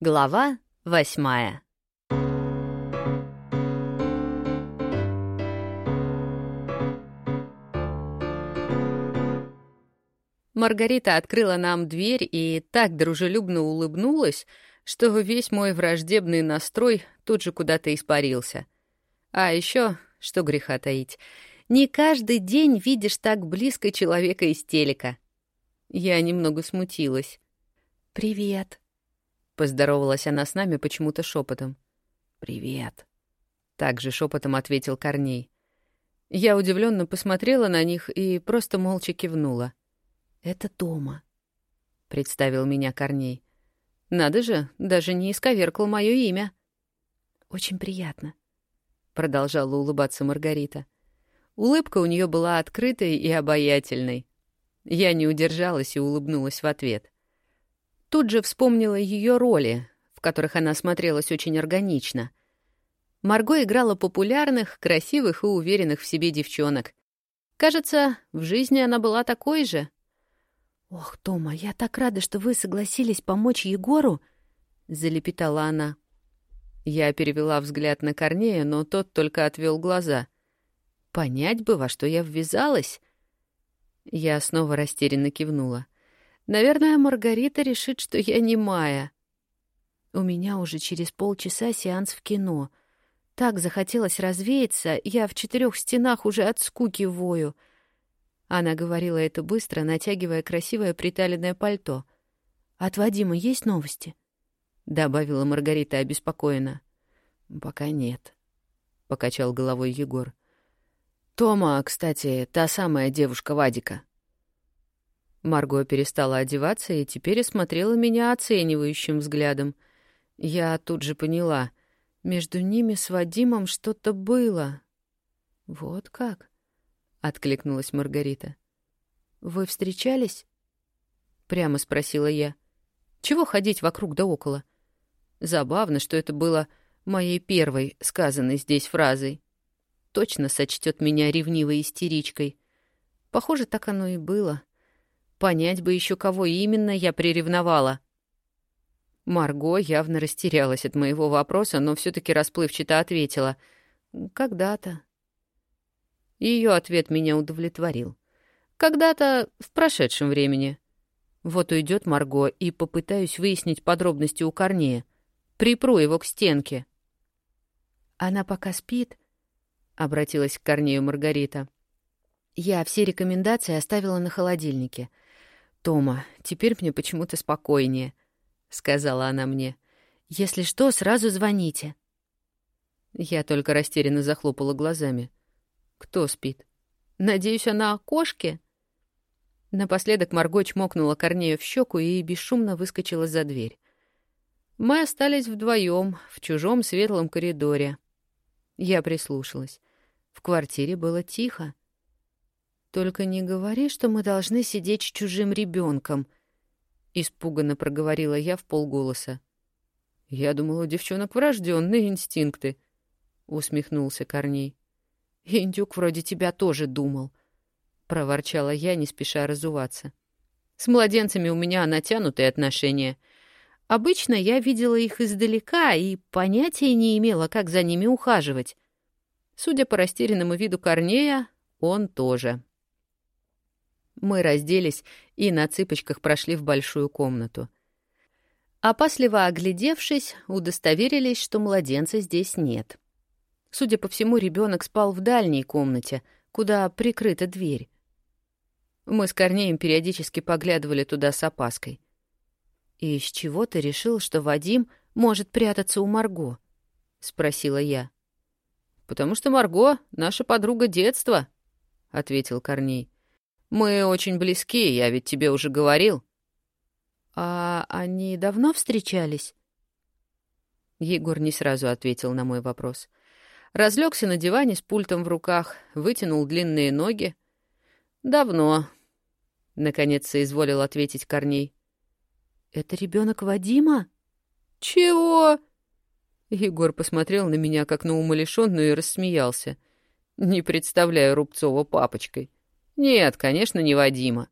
Глава восьмая Маргарита открыла нам дверь и так дружелюбно улыбнулась, что весь мой враждебный настрой тут же куда-то испарился. А еще, что греха таить, не каждый день видишь так близко человека из телека. Я немного смутилась. «Привет», Поздоровалась она с нами почему-то шепотом. «Привет», — также шепотом ответил Корней. Я удивленно посмотрела на них и просто молча кивнула. «Это Тома», — представил меня Корней. «Надо же, даже не исковеркал мое имя». «Очень приятно», — продолжала улыбаться Маргарита. Улыбка у нее была открытой и обаятельной. Я не удержалась и улыбнулась в ответ. Тут же вспомнила ее роли, в которых она смотрелась очень органично. Марго играла популярных, красивых и уверенных в себе девчонок. Кажется, в жизни она была такой же. «Ох, Тома, я так рада, что вы согласились помочь Егору!» — залепетала она. Я перевела взгляд на Корнея, но тот только отвел глаза. «Понять бы, во что я ввязалась!» Я снова растерянно кивнула. — Наверное, Маргарита решит, что я не Майя. У меня уже через полчаса сеанс в кино. Так захотелось развеяться, я в четырех стенах уже от скуки вою. Она говорила это быстро, натягивая красивое приталенное пальто. «От Вадима есть новости?» — добавила Маргарита обеспокоенно. «Пока нет», — покачал головой Егор. «Тома, кстати, та самая девушка Вадика». Марго перестала одеваться и теперь осмотрела меня оценивающим взглядом. Я тут же поняла, между ними с Вадимом что-то было. «Вот как?» — откликнулась Маргарита. «Вы встречались?» — прямо спросила я. «Чего ходить вокруг да около?» Забавно, что это было моей первой сказанной здесь фразой. Точно сочтет меня ревнивой истеричкой. Похоже, так оно и было. Понять бы еще, кого именно я приревновала. Марго явно растерялась от моего вопроса, но все таки расплывчато ответила. «Когда-то». Ее ответ меня удовлетворил. «Когда-то в прошедшем времени». Вот уйдет Марго, и попытаюсь выяснить подробности у Корнея. Припру его к стенке. «Она пока спит?» — обратилась к Корнею Маргарита. «Я все рекомендации оставила на холодильнике. «Тома, теперь мне почему-то спокойнее», — сказала она мне. «Если что, сразу звоните». Я только растерянно захлопала глазами. «Кто спит? Надеюсь, она о кошке?» Напоследок Марго чмокнула Корнею в щеку и бесшумно выскочила за дверь. Мы остались вдвоем в чужом светлом коридоре. Я прислушалась. В квартире было тихо. Только не говори, что мы должны сидеть с чужим ребенком, испуганно проговорила я в полголоса. Я думала, у девчонок врожденные инстинкты, усмехнулся Корней. Индюк вроде тебя тоже думал, проворчала я, не спеша разуваться. С младенцами у меня натянутые отношения. Обычно я видела их издалека и понятия не имела, как за ними ухаживать. Судя по растерянному виду Корнея, он тоже. Мы разделись и на цыпочках прошли в большую комнату. Опасливо оглядевшись, удостоверились, что младенца здесь нет. Судя по всему, ребенок спал в дальней комнате, куда прикрыта дверь. Мы с Корнеем периодически поглядывали туда с опаской. «И из чего ты решил, что Вадим может прятаться у Марго?» — спросила я. «Потому что Марго — наша подруга детства», — ответил Корней. Мы очень близки, я ведь тебе уже говорил. А они давно встречались? Егор не сразу ответил на мой вопрос. Разлегся на диване с пультом в руках, вытянул длинные ноги. Давно, наконец соизволил ответить Корней. Это ребенок Вадима? Чего? Егор посмотрел на меня как на умалишенную и рассмеялся. Не представляю Рубцова папочкой. Нет, конечно, не Вадима.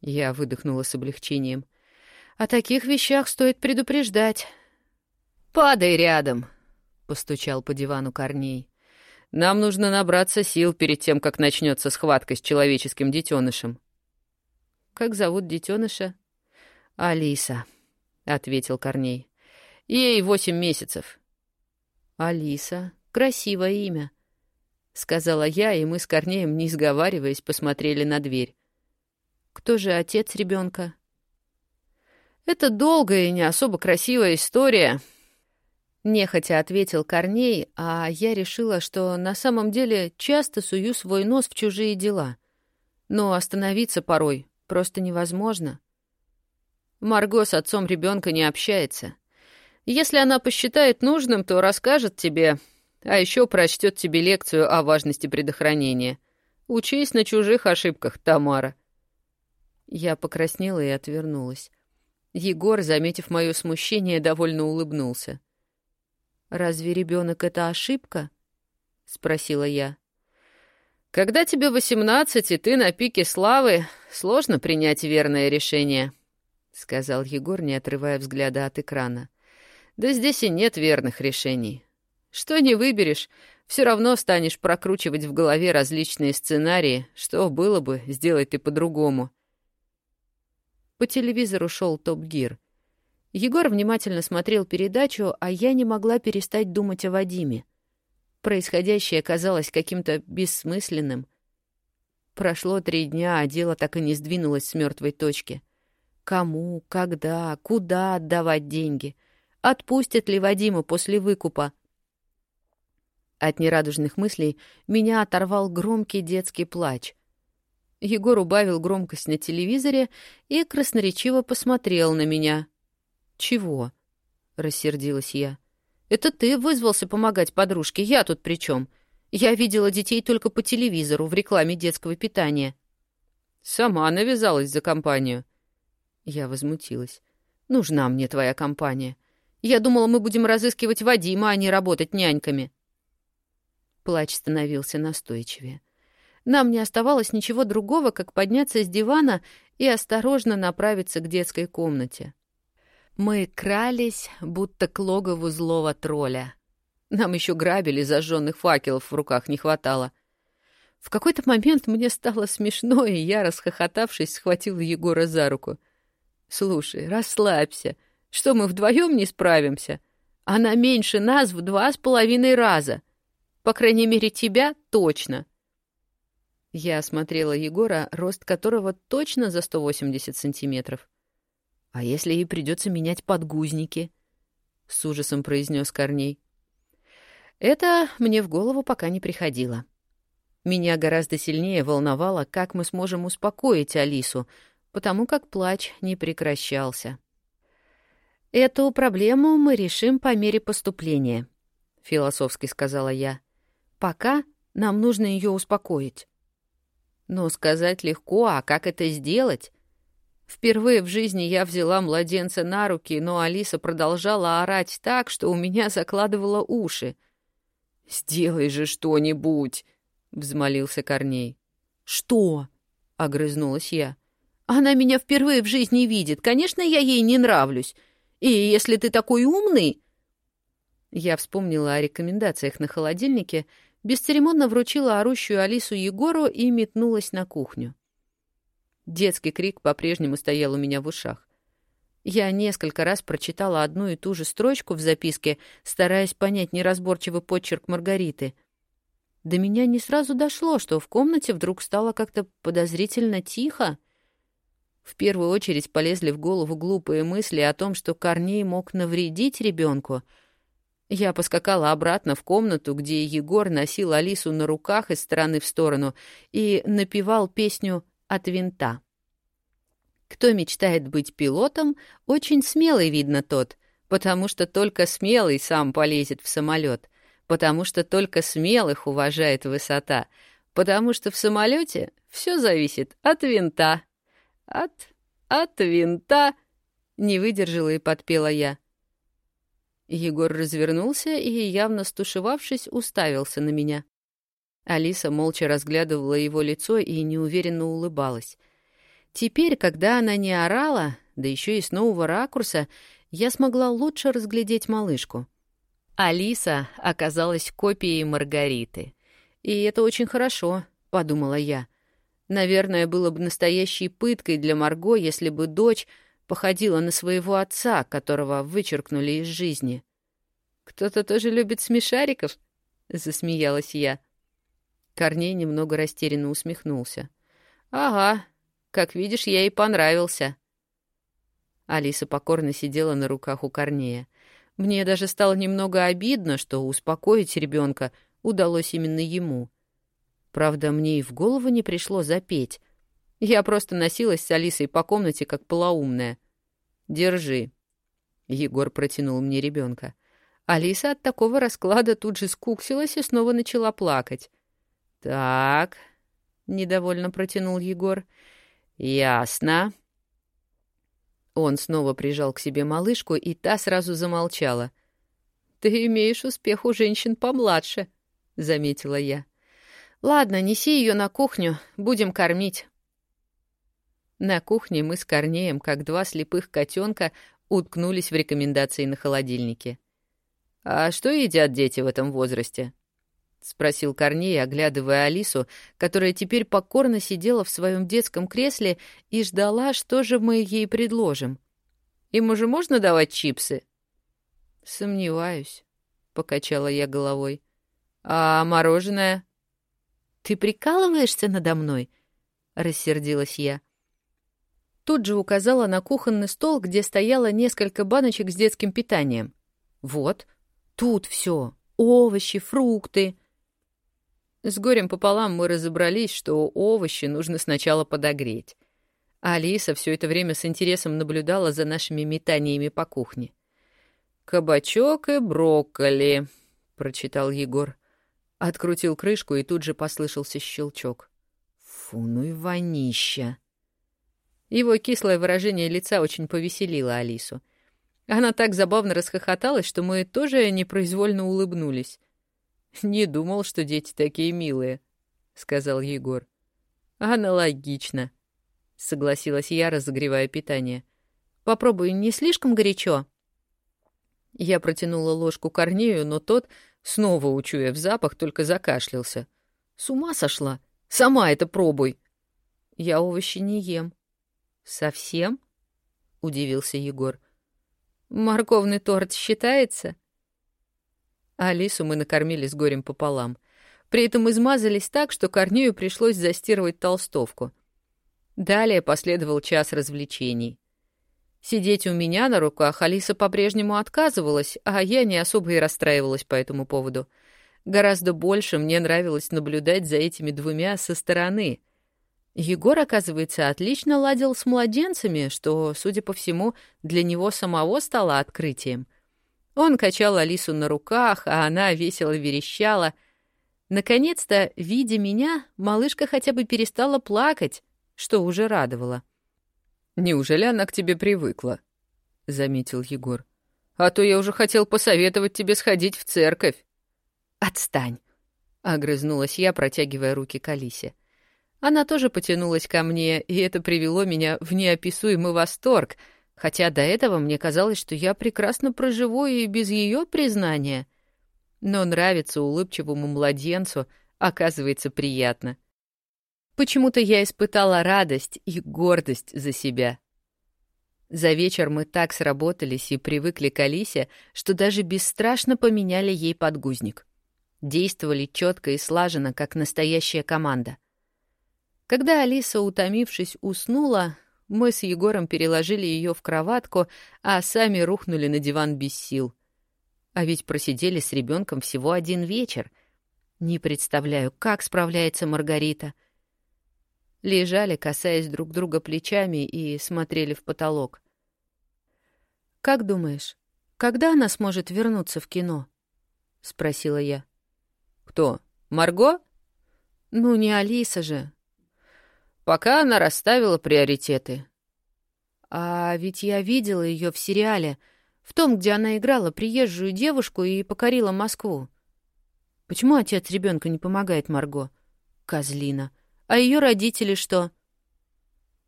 Я выдохнула с облегчением. О таких вещах стоит предупреждать. «Падай рядом», — постучал по дивану Корней. «Нам нужно набраться сил перед тем, как начнется схватка с человеческим детенышем». «Как зовут детеныша?» «Алиса», — ответил Корней. «Ей восемь месяцев». «Алиса. Красивое имя», — сказала я, и мы с Корнеем, не сговариваясь, посмотрели на дверь. «Кто же отец ребенка? «Это долгая и не особо красивая история», — нехотя ответил Корней, а я решила, что на самом деле часто сую свой нос в чужие дела. Но остановиться порой просто невозможно. Марго с отцом ребенка не общается. Если она посчитает нужным, то расскажет тебе, а еще прочтет тебе лекцию о важности предохранения. Учись на чужих ошибках, Тамара. Я покраснела и отвернулась. Егор, заметив мое смущение, довольно улыбнулся. «Разве ребенок это ошибка?» — спросила я. «Когда тебе восемнадцать, и ты на пике славы, сложно принять верное решение», — сказал Егор, не отрывая взгляда от экрана. Да здесь и нет верных решений. Что не выберешь, все равно станешь прокручивать в голове различные сценарии, что было бы, сделай ты по-другому. По телевизору шел Топ Гир. Егор внимательно смотрел передачу, а я не могла перестать думать о Вадиме. Происходящее казалось каким-то бессмысленным. Прошло три дня, а дело так и не сдвинулось с мертвой точки. Кому, когда, куда отдавать деньги — Отпустят ли Вадима после выкупа? От нерадужных мыслей меня оторвал громкий детский плач. Егор убавил громкость на телевизоре и красноречиво посмотрел на меня. «Чего?» — рассердилась я. «Это ты вызвался помогать подружке, я тут при чем? Я видела детей только по телевизору в рекламе детского питания». «Сама навязалась за компанию». Я возмутилась. «Нужна мне твоя компания. Я думала, мы будем разыскивать Вадима, а не работать няньками. Плач становился настойчивее. Нам не оставалось ничего другого, как подняться с дивана и осторожно направиться к детской комнате. Мы крались, будто к логову злого тролля. Нам еще грабили, зажженных факелов в руках не хватало. В какой-то момент мне стало смешно, и я, расхохотавшись, схватил Егора за руку. «Слушай, расслабься», что мы вдвоем не справимся? Она меньше нас в два с половиной раза. По крайней мере, тебя точно. Я осмотрела Егора, рост которого точно за 180 сантиметров. «А если ей придется менять подгузники?» — с ужасом произнес Корней. Это мне в голову пока не приходило. Меня гораздо сильнее волновало, как мы сможем успокоить Алису, потому как плач не прекращался. «Эту проблему мы решим по мере поступления», — философски сказала я. «Пока нам нужно ее успокоить». Но сказать легко, а как это сделать? Впервые в жизни я взяла младенца на руки, но Алиса продолжала орать так, что у меня закладывало уши. «Сделай же что-нибудь!» — взмолился Корней. «Что?» — огрызнулась я. «Она меня впервые в жизни видит. Конечно, я ей не нравлюсь. И если ты такой умный...» Я вспомнила о рекомендациях на холодильнике, бесцеремонно вручила орущую Алису Егору и метнулась на кухню. Детский крик по-прежнему стоял у меня в ушах. Я несколько раз прочитала одну и ту же строчку в записке, стараясь понять неразборчивый почерк Маргариты. До меня не сразу дошло, что в комнате вдруг стало как-то подозрительно тихо. В первую очередь полезли в голову глупые мысли о том, что Корней мог навредить ребенку. Я поскакала обратно в комнату, где Егор носил Алису на руках из стороны в сторону и напевал песню «От винта». Кто мечтает быть пилотом, очень смелый, видно, тот, потому что только смелый сам полезет в самолет, потому что только смелых уважает высота, потому что в самолете все зависит от винта. От... от винта...» — не выдержала и подпела я. Егор развернулся и, явно стушевавшись, уставился на меня. Алиса молча разглядывала его лицо и неуверенно улыбалась. Теперь, когда она не орала, да еще и с нового ракурса, я смогла лучше разглядеть малышку. Алиса оказалась копией Маргариты. И это очень хорошо, подумала я. Наверное, было бы настоящей пыткой для Марго, если бы дочь походила на своего отца, которого вычеркнули из жизни. «Кто-то тоже любит смешариков?» — засмеялась я. Корней немного растерянно усмехнулся. «Ага, как видишь, я и понравился». Алиса покорно сидела на руках у Корнея. Мне даже стало немного обидно, что успокоить ребенка удалось именно ему. Правда, мне и в голову не пришло запеть. Я просто носилась с Алисой по комнате, как полоумная. «Держи». Егор протянул мне ребенка. Алиса от такого расклада тут же скуксилась и снова начала плакать. «Так», — недовольно протянул Егор, — «ясно». Он снова прижал к себе малышку, и та сразу замолчала. «Ты имеешь успех у женщин помладше», — заметила я. «Ладно, неси ее на кухню, будем кормить». На кухне мы с Корнеем, как два слепых котенка, уткнулись в рекомендации на холодильнике. «А что едят дети в этом возрасте?» — спросил Корней, оглядывая Алису, которая теперь покорно сидела в своем детском кресле и ждала, что же мы ей предложим. «Им уже можно давать чипсы?» «Сомневаюсь», — покачала я головой. «А мороженое?» «Ты прикалываешься надо мной?» — рассердилась я. Тут же указала на кухонный стол, где стояло несколько баночек с детским питанием. «Вот, тут все. Овощи, фрукты». С горем пополам мы разобрались, что овощи нужно сначала подогреть. Алиса все это время с интересом наблюдала за нашими метаниями по кухне. «Кабачок и брокколи», — прочитал Егор. Открутил крышку, и тут же послышался щелчок. «Фу, ну и вонища!» Его кислое выражение лица очень повеселило Алису. Она так забавно расхохоталась, что мы тоже непроизвольно улыбнулись. «Не думал, что дети такие милые», — сказал Егор. «Аналогично», — согласилась я, разогревая питание. «Попробуй, не слишком горячо?» Я протянула ложку Корнею, но тот, снова учуяв запах, только закашлялся. «С ума сошла? Сама это пробуй!» «Я овощи не ем». «Совсем?» — удивился Егор. «Морковный торт считается?» Алису мы накормили с горем пополам. При этом измазались так, что Корнею пришлось застирывать толстовку. Далее последовал час развлечений. Сидеть у меня на руках Алиса по-прежнему отказывалась, а я не особо и расстраивалась по этому поводу. Гораздо больше мне нравилось наблюдать за этими двумя со стороны. Егор, оказывается, отлично ладил с младенцами, что, судя по всему, для него самого стало открытием — он качал Алису на руках, а она весело верещала. Наконец-то, видя меня, малышка хотя бы перестала плакать, что уже радовало. «Неужели она к тебе привыкла?» — заметил Егор. «А то я уже хотел посоветовать тебе сходить в церковь». «Отстань!» — огрызнулась я, протягивая руки к Алисе. Она тоже потянулась ко мне, и это привело меня в неописуемый восторг — хотя до этого мне казалось, что я прекрасно проживу и без ее признания. Но нравится улыбчивому младенцу, оказывается, приятно. Почему-то я испытала радость и гордость за себя. За вечер мы так сработались и привыкли к Алисе, что даже бесстрашно поменяли ей подгузник. Действовали четко и слаженно, как настоящая команда. Когда Алиса, утомившись, уснула, мы с Егором переложили ее в кроватку, а сами рухнули на диван без сил. А ведь просидели с ребенком всего один вечер. Не представляю, как справляется Маргарита. Лежали, касаясь друг друга плечами, и смотрели в потолок. «Как думаешь, когда она сможет вернуться в кино?» — спросила я. «Кто? Марго?» «Ну, не Алиса же, Пока она расставила приоритеты. А ведь я видела ее в сериале, в том, где она играла приезжую девушку и покорила Москву. Почему отец ребенка не помогает Марго? Козлина. А ее родители что?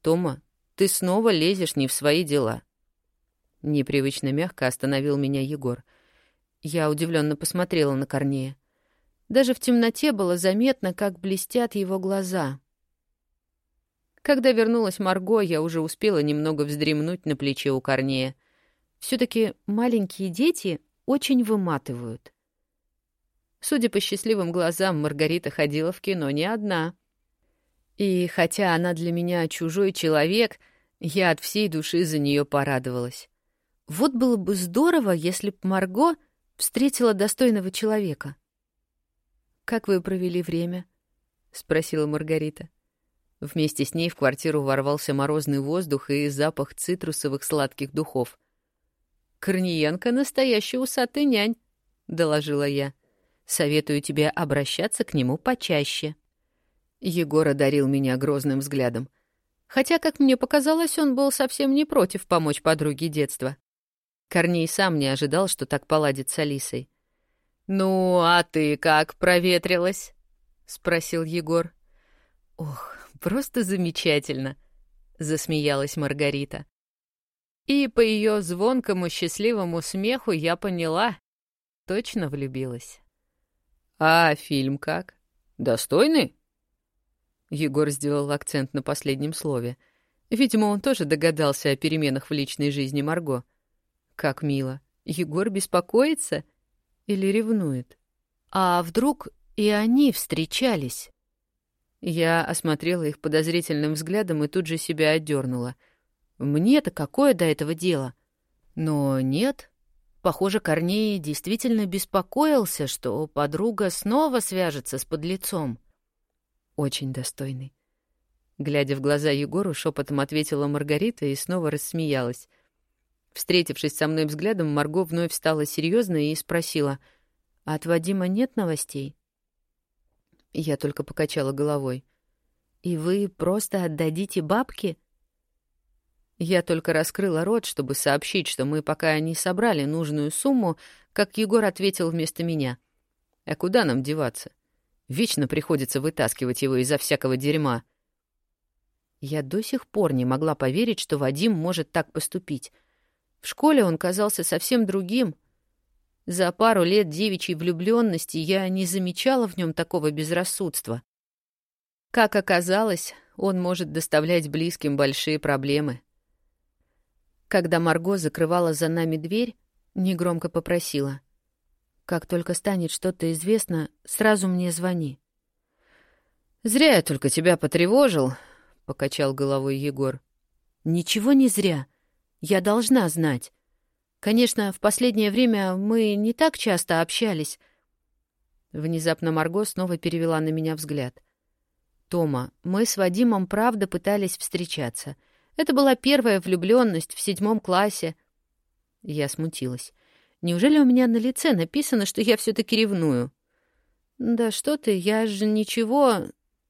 Тома, ты снова лезешь не в свои дела. Непривычно мягко остановил меня Егор. Я удивленно посмотрела на Корнея. Даже в темноте было заметно, как блестят его глаза. Когда вернулась Марго, я уже успела немного вздремнуть на плече у Корнея. все таки маленькие дети очень выматывают. Судя по счастливым глазам, Маргарита ходила в кино не одна. И хотя она для меня чужой человек, я от всей души за нее порадовалась. Вот было бы здорово, если б Марго встретила достойного человека. «Как вы провели время?» — спросила Маргарита. Вместе с ней в квартиру ворвался морозный воздух и запах цитрусовых сладких духов. «Корниенко — настоящий усатый нянь», — доложила я. «Советую тебе обращаться к нему почаще». Егор одарил меня грозным взглядом. Хотя, как мне показалось, он был совсем не против помочь подруге детства. Корней сам не ожидал, что так поладит с Алисой. «Ну, а ты как проветрилась?» — спросил Егор. «Ох, просто замечательно!» — засмеялась Маргарита. И по ее звонкому счастливому смеху я поняла, точно влюбилась. «А фильм как? Достойный?» Егор сделал акцент на последнем слове. Видимо, он тоже догадался о переменах в личной жизни Марго. Как мило. Егор беспокоится или ревнует? А вдруг и они встречались? Я осмотрела их подозрительным взглядом и тут же себя отдернула. Мне-то какое до этого дело? Но нет. Похоже, Корней действительно беспокоился, что подруга снова свяжется с подлецом. Очень достойный. Глядя в глаза Егору, шепотом ответила Маргарита и снова рассмеялась. Встретившись со мной взглядом, Марго вновь стала серьезной и спросила, «А от Вадима нет новостей?» Я только покачала головой. «И вы просто отдадите бабки?» Я только раскрыла рот, чтобы сообщить, что мы пока не собрали нужную сумму, как Егор ответил вместо меня. «А куда нам деваться? Вечно приходится вытаскивать его изо всякого дерьма». Я до сих пор не могла поверить, что Вадим может так поступить — в школе он казался совсем другим. За пару лет девичьей влюбленности я не замечала в нем такого безрассудства. Как оказалось, он может доставлять близким большие проблемы. Когда Марго закрывала за нами дверь, негромко попросила. «Как только станет что-то известно, сразу мне звони». «Зря я только тебя потревожил», — покачал головой Егор. «Ничего не зря. Я должна знать. Конечно, в последнее время мы не так часто общались. Внезапно Марго снова перевела на меня взгляд. Тома, мы с Вадимом правда пытались встречаться. Это была первая влюбленность в седьмом классе. Я смутилась. Неужели у меня на лице написано, что я все-таки ревную? Да что ты, я же ничего...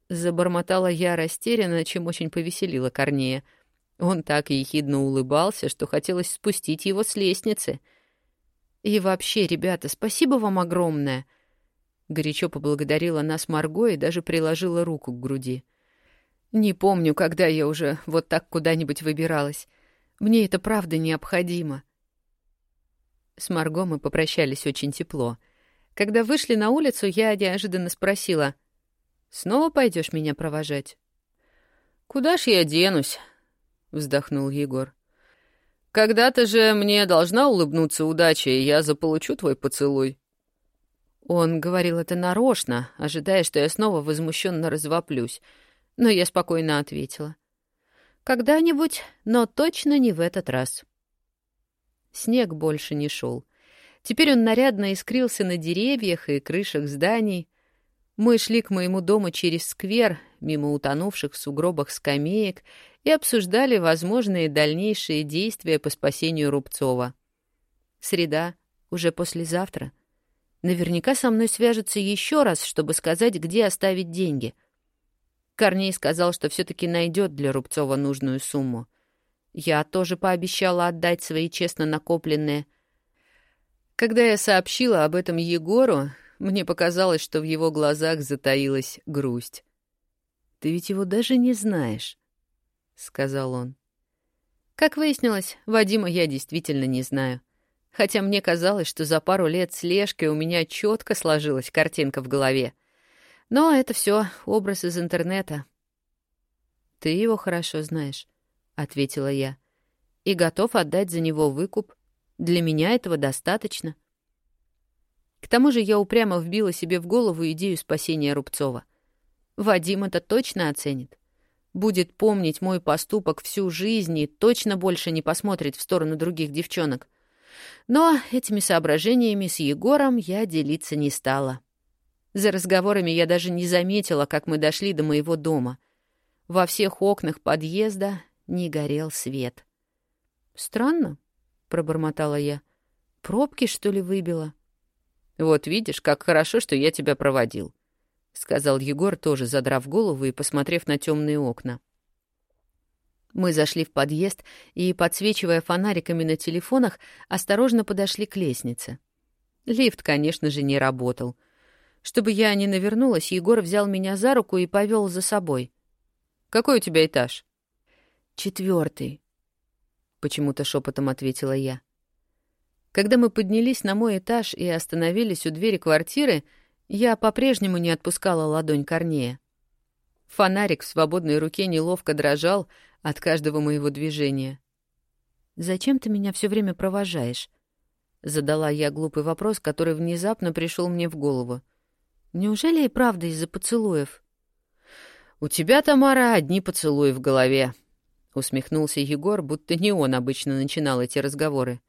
Забормотала я растерянно, чем очень повеселила Корнея. — он так ехидно улыбался, что хотелось спустить его с лестницы. «И вообще, ребята, спасибо вам огромное!» Горячо поблагодарила нас Марго и даже приложила руку к груди. «Не помню, когда я уже вот так куда-нибудь выбиралась. Мне это правда необходимо». С Марго мы попрощались очень тепло. Когда вышли на улицу, я неожиданно спросила. «Снова пойдешь меня провожать?» «Куда ж я денусь?» — вздохнул Егор. «Когда-то же мне должна улыбнуться удача, и я заполучу твой поцелуй». Он говорил это нарочно, ожидая, что я снова возмущенно развоплюсь, но я спокойно ответила. «Когда-нибудь, но точно не в этот раз». Снег больше не шел. Теперь он нарядно искрился на деревьях и крышах зданий. Мы шли к моему дому через сквер, мимо утонувших в сугробах скамеек и обсуждали возможные дальнейшие действия по спасению Рубцова. Среда, уже послезавтра. Наверняка со мной свяжутся еще раз, чтобы сказать, где оставить деньги. Корней сказал, что все-таки найдет для Рубцова нужную сумму. Я тоже пообещала отдать свои честно накопленные. Когда я сообщила об этом Егору, мне показалось, что в его глазах затаилась грусть. «Ты ведь его даже не знаешь», — сказал он. Как выяснилось, Вадима я действительно не знаю. Хотя мне казалось, что за пару лет слежки у меня четко сложилась картинка в голове. Но это все образ из интернета. «Ты его хорошо знаешь», — ответила я, — «и готов отдать за него выкуп. Для меня этого достаточно». К тому же я упрямо вбила себе в голову идею спасения Рубцова. Вадим это точно оценит. Будет помнить мой поступок всю жизнь и точно больше не посмотрит в сторону других девчонок. Но этими соображениями с Егором я делиться не стала. За разговорами я даже не заметила, как мы дошли до моего дома. Во всех окнах подъезда не горел свет. «Странно», — пробормотала я. «Пробки, что ли, выбило?» «Вот видишь, как хорошо, что я тебя проводил», — сказал Егор, тоже задрав голову и посмотрев на темные окна. Мы зашли в подъезд и, подсвечивая фонариками на телефонах, осторожно подошли к лестнице. Лифт, конечно же, не работал. Чтобы я не навернулась, Егор взял меня за руку и повел за собой. «Какой у тебя этаж?» «Четвертый», — почему-то шепотом ответила я. Когда мы поднялись на мой этаж и остановились у двери квартиры, я по-прежнему не отпускала ладонь Корнея. Фонарик в свободной руке неловко дрожал от каждого моего движения. «Зачем ты меня все время провожаешь?» — задала я глупый вопрос, который внезапно пришел мне в голову. «Неужели и правда из-за поцелуев?» «У тебя, Тамара, одни поцелуи в голове», — усмехнулся Егор, будто не он обычно начинал эти разговоры.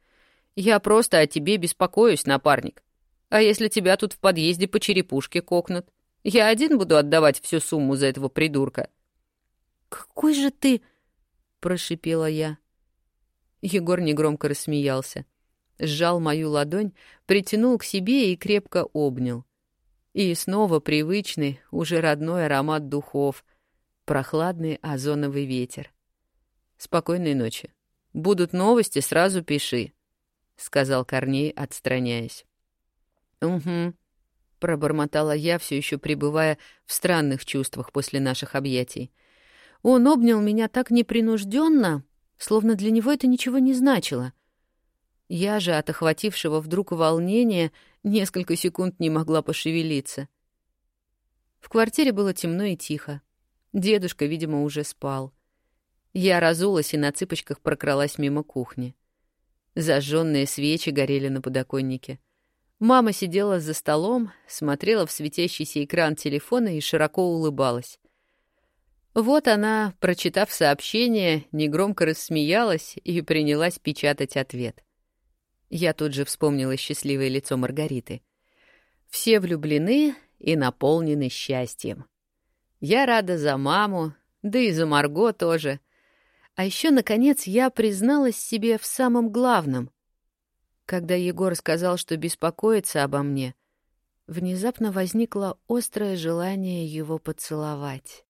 Я просто о тебе беспокоюсь, напарник. А если тебя тут в подъезде по черепушке кокнут? Я один буду отдавать всю сумму за этого придурка». «Какой же ты...» — прошипела я. Егор негромко рассмеялся. Сжал мою ладонь, притянул к себе и крепко обнял. И снова привычный, уже родной аромат духов, прохладный озоновый ветер. «Спокойной ночи. Будут новости, сразу пиши», сказал Корней, отстраняясь. Угу, пробормотала я, все еще пребывая в странных чувствах после наших объятий. Он обнял меня так непринужденно, словно для него это ничего не значило. Я же от охватившего вдруг волнения несколько секунд не могла пошевелиться. В квартире было темно и тихо. Дедушка, видимо, уже спал. Я разулась и на цыпочках прокралась мимо кухни. Зажженные свечи горели на подоконнике. Мама сидела за столом, смотрела в светящийся экран телефона и широко улыбалась. Вот она, прочитав сообщение, негромко рассмеялась и принялась печатать ответ. Я тут же вспомнила счастливое лицо Маргариты. Все влюблены и наполнены счастьем. Я рада за маму, да и за Марго тоже — а еще, наконец, я призналась себе в самом главном. Когда Егор сказал, что беспокоится обо мне, внезапно возникло острое желание его поцеловать.